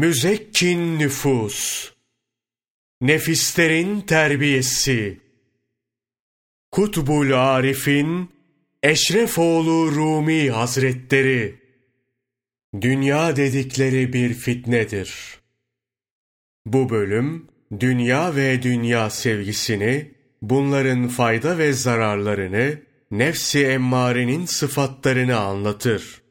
müzekkin nüfus, nefislerin terbiyesi, Kutbul Arif'in Eşrefoğlu Rumi Hazretleri, Dünya dedikleri bir fitnedir. Bu bölüm, dünya ve dünya sevgisini, bunların fayda ve zararlarını, nefsi emmarenin sıfatlarını anlatır.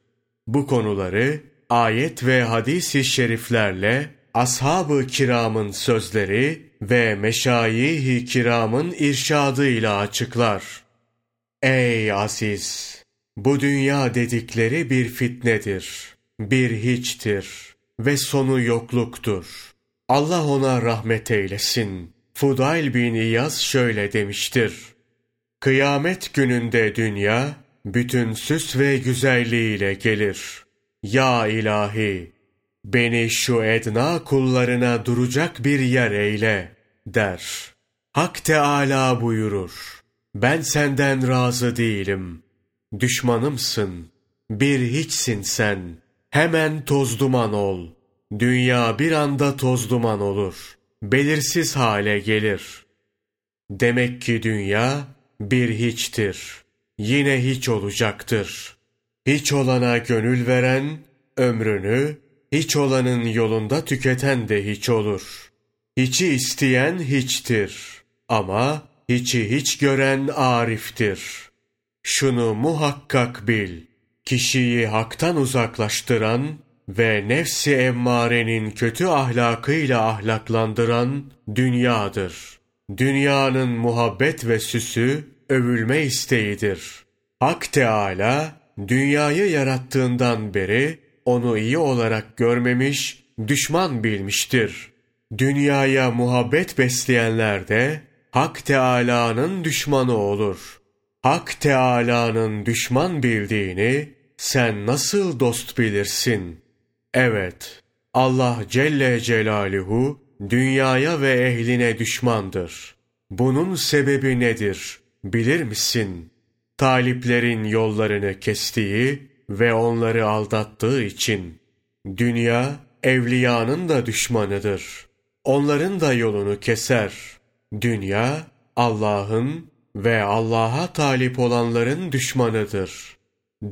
Bu konuları ayet ve hadis-i şeriflerle ashab-ı kiramın sözleri ve meşayih-i kiramın irşadıyla açıklar. Ey aziz! Bu dünya dedikleri bir fitnedir, bir hiçtir ve sonu yokluktur. Allah ona rahmet eylesin. Fudail bin İyaz şöyle demiştir. Kıyamet gününde dünya, bütün süs ve güzelliğiyle gelir. Ya ilahi, beni şu edna kullarına duracak bir yer eyle, der. Hak Teâlâ buyurur. Ben senden razı değilim. Düşmanımsın. Bir hiçsin sen. Hemen toz duman ol. Dünya bir anda toz duman olur. Belirsiz hale gelir. Demek ki dünya bir hiçtir. Yine hiç olacaktır. Hiç olana gönül veren, ömrünü hiç olanın yolunda tüketen de hiç olur. Hiçi isteyen hiçtir. Ama hiçi hiç gören ariftir. Şunu muhakkak bil. Kişiyi haktan uzaklaştıran ve nefsi emmarenin kötü ahlakıyla ahlaklandıran dünyadır. Dünyanın muhabbet ve süsü övülme isteğidir. Hak Teâlâ dünyayı yarattığından beri onu iyi olarak görmemiş, düşman bilmiştir. Dünyaya muhabbet besleyenler de Hak Teâlâ'nın düşmanı olur. Hak Teâlâ'nın düşman bildiğini sen nasıl dost bilirsin? Evet, Allah Celle Celaluhu dünyaya ve ehline düşmandır. Bunun sebebi nedir? Bilir misin? Taliplerin yollarını kestiği ve onları aldattığı için dünya evliyanın da düşmanıdır. Onların da yolunu keser. Dünya Allah'ın ve Allah'a talip olanların düşmanıdır.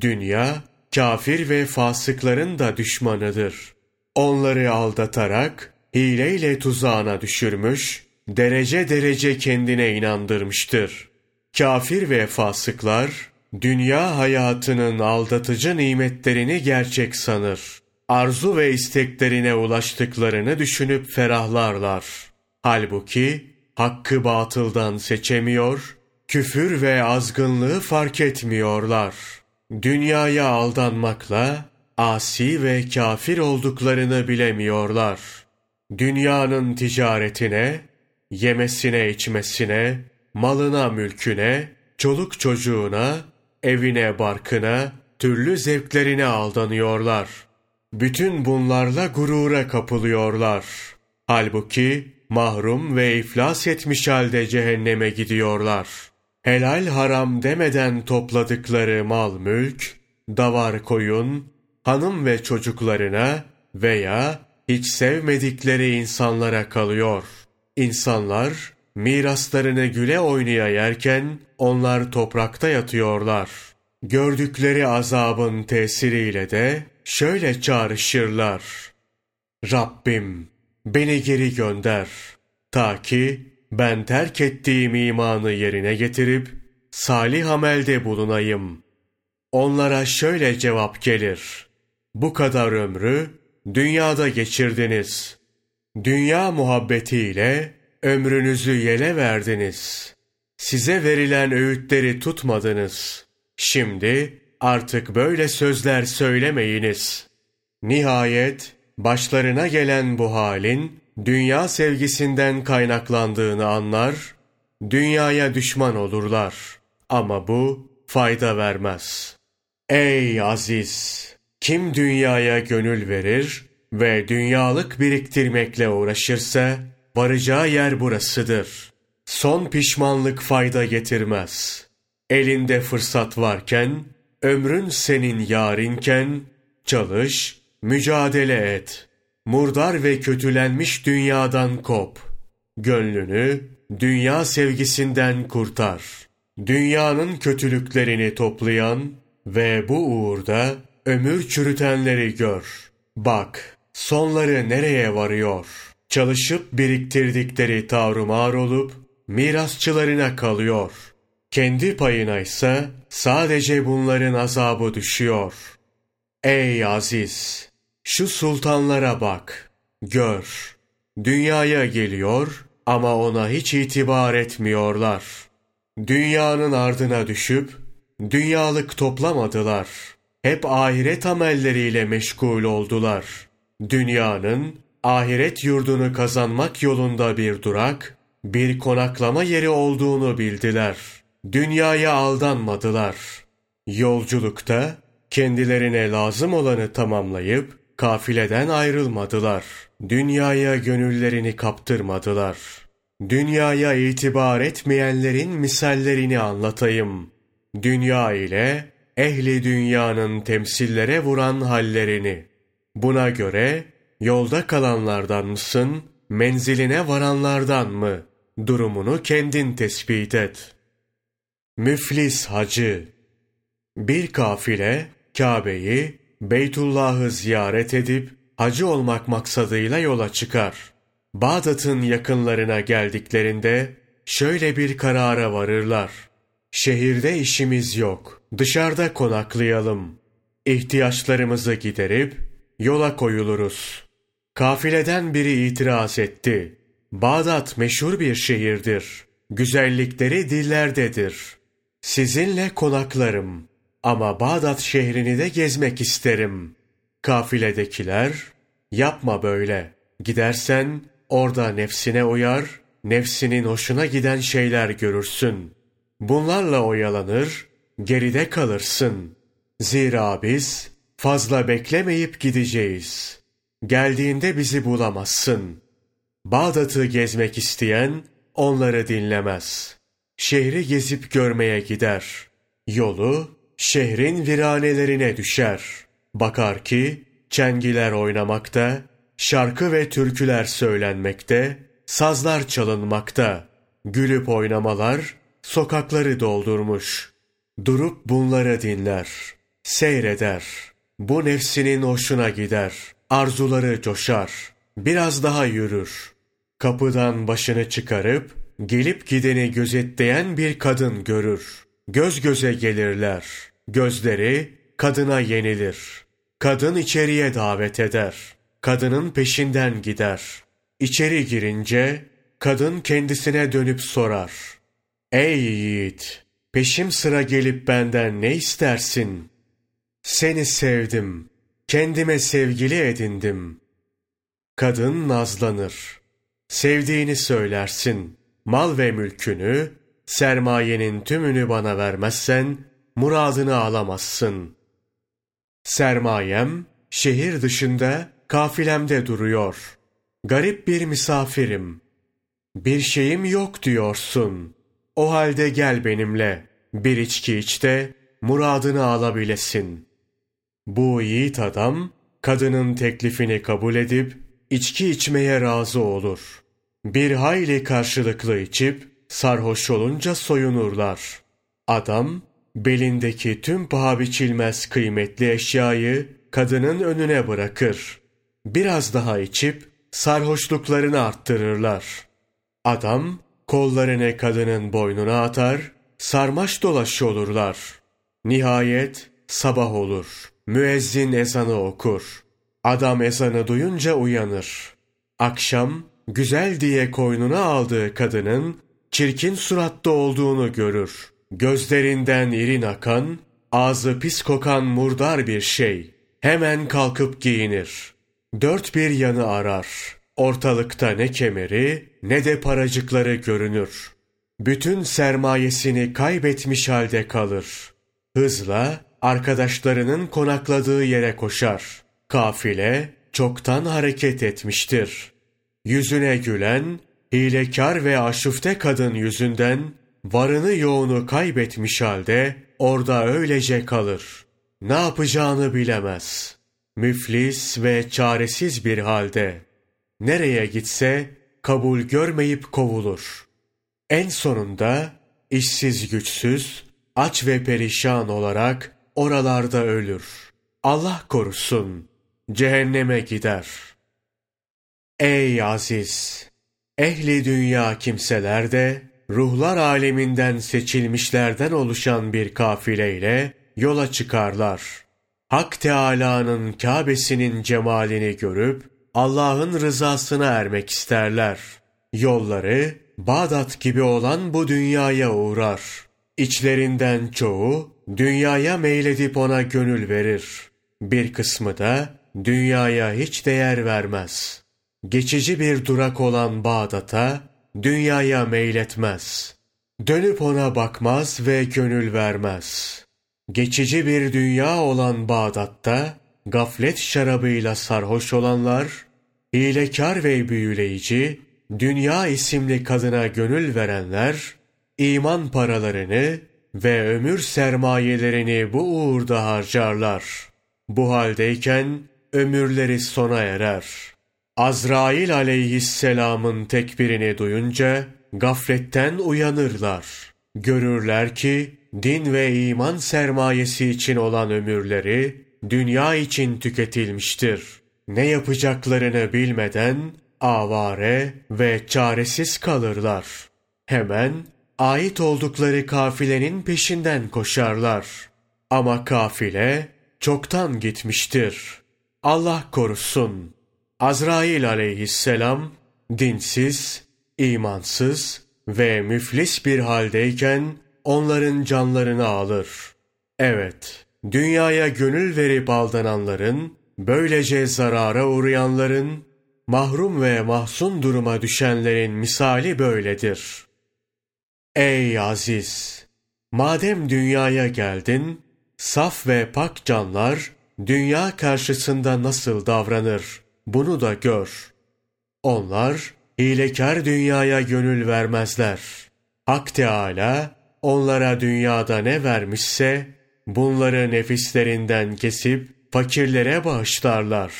Dünya kafir ve fasıkların da düşmanıdır. Onları aldatarak hileyle tuzağına düşürmüş, derece derece kendine inandırmıştır. Kafir ve fasıklar dünya hayatının aldatıcı nimetlerini gerçek sanır. Arzu ve isteklerine ulaştıklarını düşünüp ferahlarlar. Halbuki hakkı batıldan seçemiyor, küfür ve azgınlığı fark etmiyorlar. Dünyaya aldanmakla asi ve kafir olduklarını bilemiyorlar. Dünyanın ticaretine, yemesine içmesine, malına mülküne, çoluk çocuğuna, evine barkına, türlü zevklerine aldanıyorlar. Bütün bunlarla gurura kapılıyorlar. Halbuki mahrum ve iflas etmiş halde cehenneme gidiyorlar. Helal haram demeden topladıkları mal mülk, davar koyun, hanım ve çocuklarına veya hiç sevmedikleri insanlara kalıyor. İnsanlar miraslarını güle oynaya yerken onlar toprakta yatıyorlar. Gördükleri azabın tesiriyle de şöyle çağrışırlar. Rabbim beni geri gönder ta ki ben terk ettiğim imanı yerine getirip salih amelde bulunayım. Onlara şöyle cevap gelir. Bu kadar ömrü dünyada geçirdiniz. Dünya muhabbetiyle ömrünüzü yele verdiniz. Size verilen öğütleri tutmadınız. Şimdi artık böyle sözler söylemeyiniz. Nihayet başlarına gelen bu halin dünya sevgisinden kaynaklandığını anlar, dünyaya düşman olurlar. Ama bu fayda vermez. Ey aziz! Kim dünyaya gönül verir ve dünyalık biriktirmekle uğraşırsa, varacağı yer burasıdır. Son pişmanlık fayda getirmez. Elinde fırsat varken, ömrün senin yarinken, çalış, mücadele et. murdar ve kötülenmiş dünyadan kop. Gönlünü dünya sevgisinden kurtar. Dünyanın kötülüklerini toplayan ve bu uğurda ömür çürütenleri gör. Bak, sonları nereye varıyor? Çalışıp biriktirdikleri tavrumar olup mirasçılarına kalıyor. Kendi payına ise sadece bunların azabı düşüyor. Ey aziz! Şu sultanlara bak, gör. Dünyaya geliyor ama ona hiç itibar etmiyorlar. Dünyanın ardına düşüp dünyalık toplamadılar. Hep ahiret amelleriyle meşgul oldular. Dünyanın ahiret yurdunu kazanmak yolunda bir durak, bir konaklama yeri olduğunu bildiler. Dünyaya aldanmadılar. Yolculukta kendilerine lazım olanı tamamlayıp kafileden ayrılmadılar. Dünyaya gönüllerini kaptırmadılar. Dünyaya itibar etmeyenlerin misallerini anlatayım. Dünya ile ehli dünyanın temsillere vuran hallerini. Buna göre yolda kalanlardan mısın, menziline varanlardan mı? Durumunu kendin tespit et. Müflis hacı Bir kafile Kabe'yi, Beytullah'ı ziyaret edip hacı olmak maksadıyla yola çıkar. Bağdat'ın yakınlarına geldiklerinde şöyle bir karara varırlar. Şehirde işimiz yok, dışarıda konaklayalım. İhtiyaçlarımızı giderip yola koyuluruz. Kafileden biri itiraz etti. Bağdat meşhur bir şehirdir. Güzellikleri dillerdedir. Sizinle konaklarım. Ama Bağdat şehrini de gezmek isterim. Kafiledekiler, yapma böyle. Gidersen orada nefsine uyar, nefsinin hoşuna giden şeyler görürsün. Bunlarla oyalanır, geride kalırsın. Zira biz fazla beklemeyip gideceğiz. Geldiğinde bizi bulamazsın. Bağdat'ı gezmek isteyen onları dinlemez. Şehri gezip görmeye gider. Yolu şehrin viranelerine düşer. Bakar ki çengiler oynamakta, şarkı ve türküler söylenmekte, sazlar çalınmakta, gülüp oynamalar sokakları doldurmuş. Durup bunları dinler, seyreder. Bu nefsinin hoşuna gider, arzuları coşar, biraz daha yürür. Kapıdan başını çıkarıp, gelip gideni gözetleyen bir kadın görür. Göz göze gelirler. Gözleri kadına yenilir. Kadın içeriye davet eder. Kadının peşinden gider. İçeri girince kadın kendisine dönüp sorar. Ey yiğit! Peşim sıra gelip benden ne istersin? Seni sevdim. Kendime sevgili edindim. Kadın nazlanır. Sevdiğini söylersin. Mal ve mülkünü, sermayenin tümünü bana vermezsen, muradını alamazsın. Sermayem, şehir dışında, kafilemde duruyor. Garip bir misafirim. Bir şeyim yok diyorsun. O halde gel benimle, bir içki iç de, muradını alabilesin. Bu yiğit adam, kadının teklifini kabul edip, içki içmeye razı olur. Bir hayli karşılıklı içip, sarhoş olunca soyunurlar. Adam, belindeki tüm paha biçilmez kıymetli eşyayı kadının önüne bırakır. Biraz daha içip sarhoşluklarını arttırırlar. Adam kollarını kadının boynuna atar, sarmaş dolaş olurlar. Nihayet sabah olur. Müezzin ezanı okur. Adam ezanı duyunca uyanır. Akşam güzel diye koynuna aldığı kadının çirkin suratta olduğunu görür. Gözlerinden irin akan, ağzı pis kokan murdar bir şey. Hemen kalkıp giyinir. Dört bir yanı arar. Ortalıkta ne kemeri ne de paracıkları görünür. Bütün sermayesini kaybetmiş halde kalır. Hızla arkadaşlarının konakladığı yere koşar. Kafile çoktan hareket etmiştir. Yüzüne gülen, hilekar ve aşıfte kadın yüzünden varını yoğunu kaybetmiş halde orada öylece kalır. Ne yapacağını bilemez. müflis ve çaresiz bir halde. Nereye gitse kabul görmeyip kovulur. En sonunda işsiz güçsüz, aç ve perişan olarak oralarda ölür. Allah korusun, cehenneme gider. Ey aziz! Ehli dünya kimseler de, ruhlar aleminden seçilmişlerden oluşan bir kafileyle yola çıkarlar. Hak Teâlâ'nın Kâbesinin cemalini görüp, Allah'ın rızasına ermek isterler. Yolları, Bağdat gibi olan bu dünyaya uğrar. İçlerinden çoğu, dünyaya meyledip ona gönül verir. Bir kısmı da, dünyaya hiç değer vermez. Geçici bir durak olan Bağdat'a, dünyaya meyletmez. Dönüp ona bakmaz ve gönül vermez. Geçici bir dünya olan Bağdat'ta, gaflet şarabıyla sarhoş olanlar, hilekar ve büyüleyici, dünya isimli kadına gönül verenler, iman paralarını ve ömür sermayelerini bu uğurda harcarlar. Bu haldeyken ömürleri sona erer. Azrail aleyhisselamın tekbirini duyunca gafletten uyanırlar. Görürler ki din ve iman sermayesi için olan ömürleri dünya için tüketilmiştir. Ne yapacaklarını bilmeden avare ve çaresiz kalırlar. Hemen ait oldukları kafilenin peşinden koşarlar. Ama kafile çoktan gitmiştir. Allah korusun. Azrail aleyhisselam dinsiz, imansız ve müflis bir haldeyken onların canlarını alır. Evet, dünyaya gönül verip aldananların, böylece zarara uğrayanların, mahrum ve mahzun duruma düşenlerin misali böyledir. Ey aziz! Madem dünyaya geldin, saf ve pak canlar, dünya karşısında nasıl davranır, bunu da gör. Onlar, hilekar dünyaya gönül vermezler. Hak Teâlâ, onlara dünyada ne vermişse, bunları nefislerinden kesip fakirlere bağışlarlar.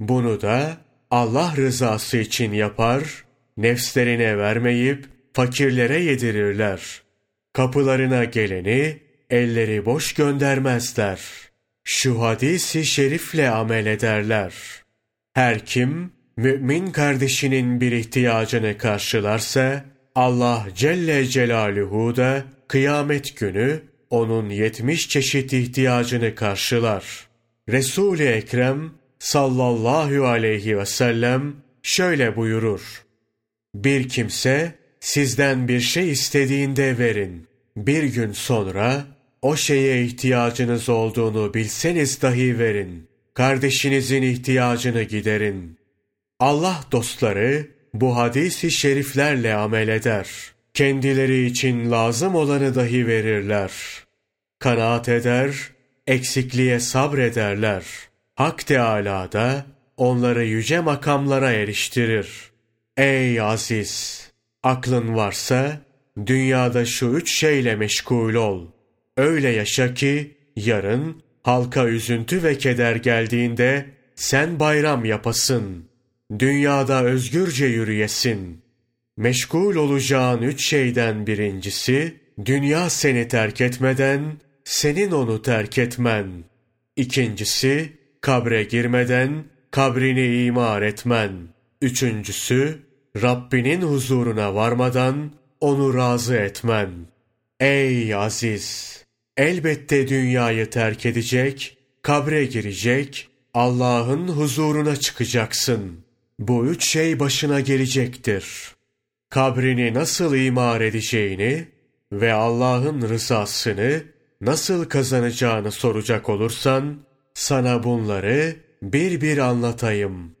Bunu da Allah rızası için yapar, nefslerine vermeyip fakirlere yedirirler. Kapılarına geleni elleri boş göndermezler. Şu hadisi şerifle amel ederler. Her kim mümin kardeşinin bir ihtiyacını karşılarsa Allah Celle Celaluhu da kıyamet günü onun yetmiş çeşit ihtiyacını karşılar. Resul-i Ekrem sallallahu aleyhi ve sellem şöyle buyurur. Bir kimse sizden bir şey istediğinde verin. Bir gün sonra o şeye ihtiyacınız olduğunu bilseniz dahi verin. Kardeşinizin ihtiyacını giderin. Allah dostları bu hadisi şeriflerle amel eder. Kendileri için lazım olanı dahi verirler. Kanaat eder, eksikliğe sabrederler. Hak Teâlâ da onları yüce makamlara eriştirir. Ey aziz! Aklın varsa dünyada şu üç şeyle meşgul ol. Öyle yaşa ki yarın halka üzüntü ve keder geldiğinde sen bayram yapasın. Dünyada özgürce yürüyesin. Meşgul olacağın üç şeyden birincisi, dünya seni terk etmeden, senin onu terk etmen. İkincisi, kabre girmeden, kabrini imar etmen. Üçüncüsü, Rabbinin huzuruna varmadan, onu razı etmen. Ey aziz! Elbette dünyayı terk edecek, kabre girecek, Allah'ın huzuruna çıkacaksın. Bu üç şey başına gelecektir. Kabrini nasıl imar edeceğini ve Allah'ın rızasını nasıl kazanacağını soracak olursan, sana bunları bir bir anlatayım.